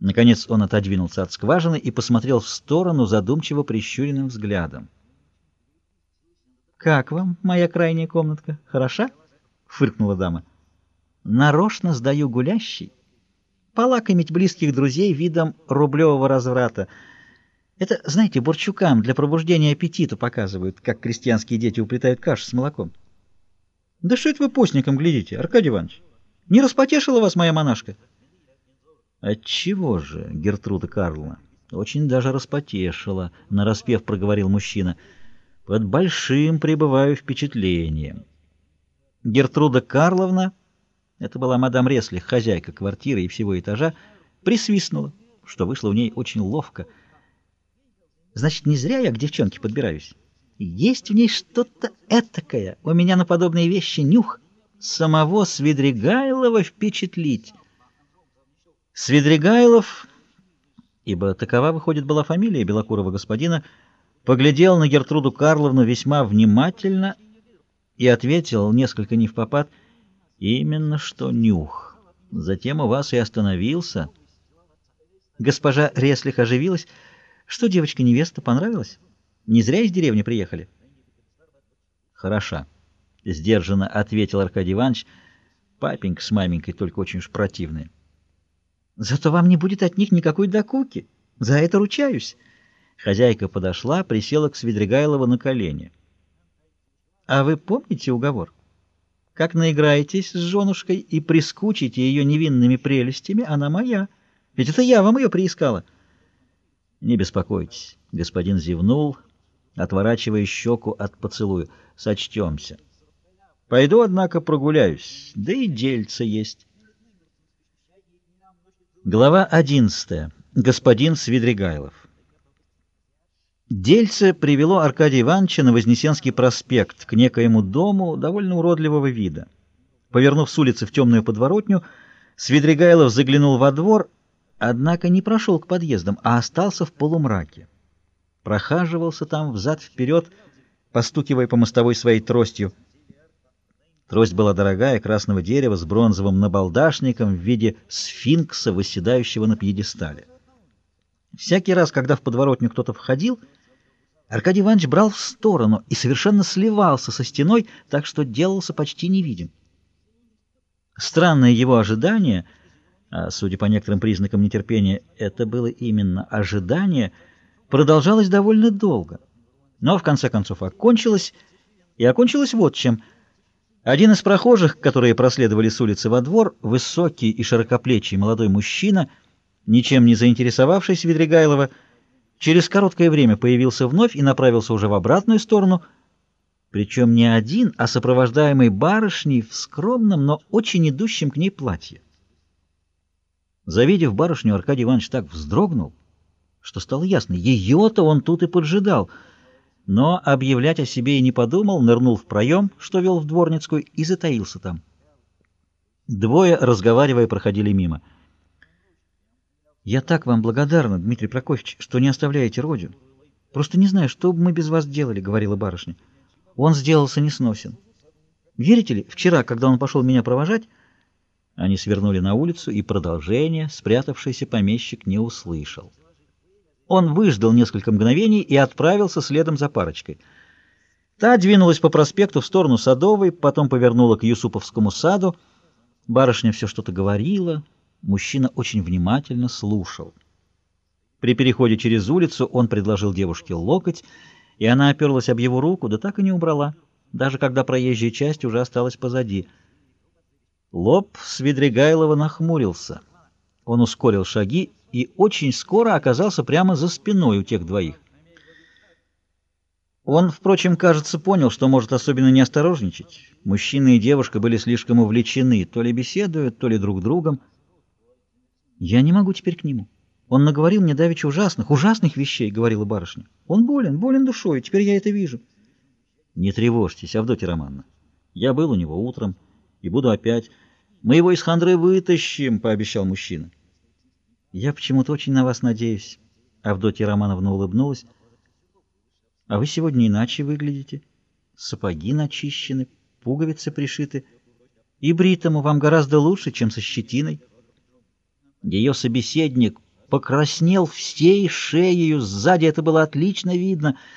Наконец он отодвинулся от скважины и посмотрел в сторону задумчиво прищуренным взглядом. «Как вам моя крайняя комнатка? Хороша?» — фыркнула дама. «Нарочно сдаю гулящий. Полакомить близких друзей видом рублевого разврата. Это, знаете, борчукам для пробуждения аппетита показывают, как крестьянские дети уплетают кашу с молоком. Да что это вы постником глядите, Аркадий Иванович? Не распотешила вас моя монашка?» «Отчего же, Гертруда Карловна? Очень даже распотешила», — нараспев проговорил мужчина. «Под большим пребываю впечатлением». Гертруда Карловна, это была мадам Реслих, хозяйка квартиры и всего этажа, присвистнула, что вышло у ней очень ловко. «Значит, не зря я к девчонке подбираюсь. Есть в ней что-то этакое. У меня на подобные вещи нюх. Самого Свидригайлова впечатлить». Свидригайлов, ибо такова, выходит, была фамилия белокурого господина, поглядел на Гертруду Карловну весьма внимательно и ответил, несколько не в попад, «Именно что нюх. Затем у вас и остановился». Госпожа Реслих оживилась. «Что, девочка-невеста, понравилась? Не зря из деревни приехали?» «Хороша», — сдержанно ответил Аркадий Иванович. «Папенька с маменькой только очень уж противные». Зато вам не будет от них никакой докуки. За это ручаюсь. Хозяйка подошла, присела к Свидригайлову на колени. А вы помните уговор? Как наиграетесь с женушкой и прискучите ее невинными прелестями, она моя. Ведь это я вам ее приискала. Не беспокойтесь. Господин зевнул, отворачивая щеку от поцелуя. Сочтемся. Пойду, однако, прогуляюсь. Да и дельце есть. Глава 11. Господин Свидригайлов. Дельце привело Аркадия Ивановича на Вознесенский проспект к некоему дому довольно уродливого вида. Повернув с улицы в темную подворотню, Свидригайлов заглянул во двор, однако не прошел к подъездам, а остался в полумраке. Прохаживался там взад-вперед, постукивая по мостовой своей тростью. Трость была дорогая, красного дерева, с бронзовым набалдашником в виде сфинкса, восседающего на пьедестале. Всякий раз, когда в подворотню кто-то входил, Аркадий Иванович брал в сторону и совершенно сливался со стеной, так что делался почти невидим. Странное его ожидание, а судя по некоторым признакам нетерпения, это было именно ожидание, продолжалось довольно долго. Но в конце концов окончилось, и окончилось вот чем — один из прохожих, которые проследовали с улицы во двор, высокий и широкоплечий молодой мужчина, ничем не заинтересовавшись Ведригайлова, через короткое время появился вновь и направился уже в обратную сторону, причем не один, а сопровождаемый барышней в скромном, но очень идущем к ней платье. Завидев барышню, Аркадий Иванович так вздрогнул, что стало ясно, ее-то он тут и поджидал — но объявлять о себе и не подумал, нырнул в проем, что вел в дворницкую, и затаился там. Двое, разговаривая, проходили мимо. «Я так вам благодарна, Дмитрий Прокофьевич, что не оставляете Родю. Просто не знаю, что бы мы без вас делали», — говорила барышня. «Он сделался несносен. Верите ли, вчера, когда он пошел меня провожать, они свернули на улицу, и продолжение спрятавшийся помещик не услышал. Он выждал несколько мгновений и отправился следом за парочкой. Та двинулась по проспекту в сторону Садовой, потом повернула к Юсуповскому саду. Барышня все что-то говорила, мужчина очень внимательно слушал. При переходе через улицу он предложил девушке локоть, и она оперлась об его руку, да так и не убрала, даже когда проезжая часть уже осталась позади. Лоб Свидригайлова нахмурился. Он ускорил шаги и очень скоро оказался прямо за спиной у тех двоих. Он, впрочем, кажется, понял, что может особенно не осторожничать. Мужчина и девушка были слишком увлечены, то ли беседуют, то ли друг другом. «Я не могу теперь к нему. Он наговорил мне давеча ужасных, ужасных вещей», — говорила барышня. «Он болен, болен душой, теперь я это вижу». «Не тревожьтесь, Авдотья Романовна. Я был у него утром и буду опять. Мы его из хандры вытащим», — пообещал мужчина. Я почему-то очень на вас надеюсь. Авдотья Романовна улыбнулась. А вы сегодня иначе выглядите. Сапоги начищены, пуговицы пришиты. И бритому вам гораздо лучше, чем со щетиной. Ее собеседник покраснел всей шеей, сзади это было отлично видно —